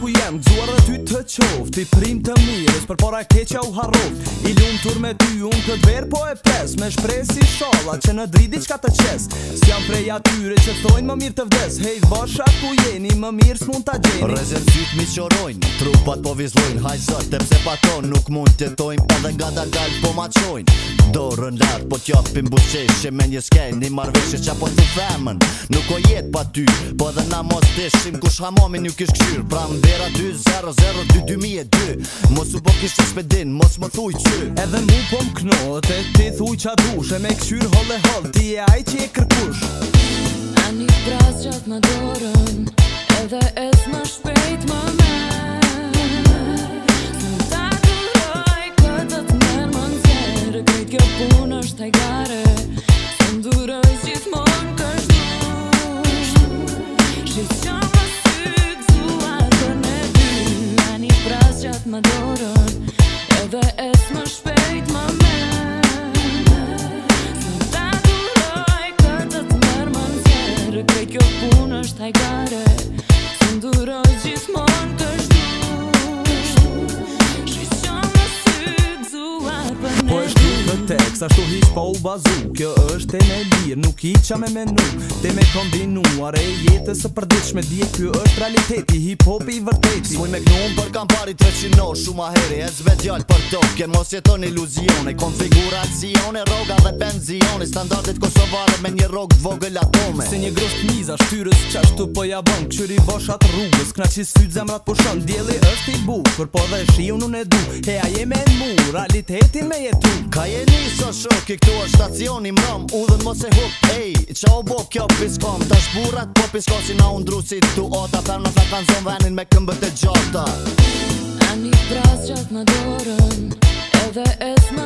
ku jem, dzuar dhe ty të qoft Ti prim të mirës, për para keqa u harrof I lunë tur me ty, unë këtë verë po e pres Me shprej si shala që në dridi qka të qes Si jam prej atyre që thojnë më mirë të vdes Hej, vasha ku jeni, më mirë s'mun të gjeni Rezervit mi qorojnë, trupat po vizlojnë Haj zërë të pse paton, nuk mund të tojnë Pa dhe nga dalgall po ma qojnë Do rën lartë, po t'jopin buqej Që me një skej, një marveshe që apo t'i femën Nuk o jetë pa ty, po dhe na mos deshim Kush hamomi një kish këshyr, pra vera 2002 2002 Mos u po kishtë spedin, mos më thuj që Edhe mu po më knot e ti thuj qa dush E me këshyr hol e hol, ti e aj që e kërkush A një bras gjatë më dorën Edhe es më shpejt më me Të gare, të ndurës gjithmonë kështu Shqit qënë më dorën Edhe es më shpejt më me Së të të doj këtë të mërë më në tjerë Kërë kjo punë është hajgare Së ndurë gjithmonë mund të shpejt Sa shtu hi pa u bazu Kjo është e me lirë Nuk i qa me menu Te me kombinuar E jetës e përdiqme Dje kjo është realiteti Hip hop i vërteti Svoj me gnumë për kam pari 300 no Shuma heri e zve djallë për to Kje mos jeton iluzione Konfiguracione Roga dhe benzione Standardit kosovare Me një rogë vogël atome Se një grosht miza Shtyrës qashtu po ja Qyri Këshyri voshat rrugës Kna që sytë zemrat po shon Djeli është i bukur Po dhe shiu nune du Heja jeme në mu Realitetin me jetu Ka jeni so shkon shok, i këtu është stacioni i mram Udhën mos e hup, ej, qa po u bë kjo piskom Ta shburat po piskom si na undru si tu ota Ta përna ta kanë zonë venin me këmbët e gjata Ani prasë gjatë në dorën, edhe esma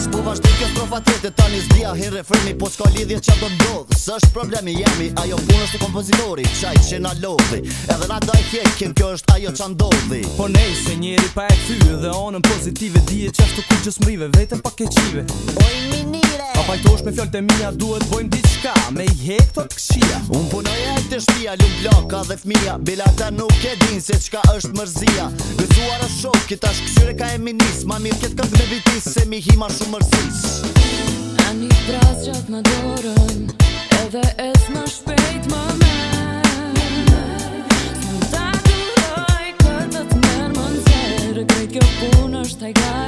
Mas po vazhdoj kjo strofa tete tani zgjia hir refreni po s'ka lidhje ç'a do ndodh. S'është problemi jemi ajo puna e kompozitorit, çaj që na lodhi. Edhe na daj kje kjo është ajo ç'a ndodhi. Po nej se njëri pa e ty dhe onë pozitive dihet çasto ku ç's mrive vetëm pa keqive. Oj Pa Pajtosh me fjallë të mija duhet vojmë diqka Me i të këshi shtia Lumë bloka dhe fmija Bila ta nuk e din se qka është mërzia Gëtuar është shok, kita është këshyre ka e minis Ma mirë këtë këtë me vitis Se mi hima shumë mërzis A një prasë gjatë më dorën Edhe es më shpejt më me Së më ta duroj Këtë të të mërë më nëzherë Këtë kjo punë është taj gaj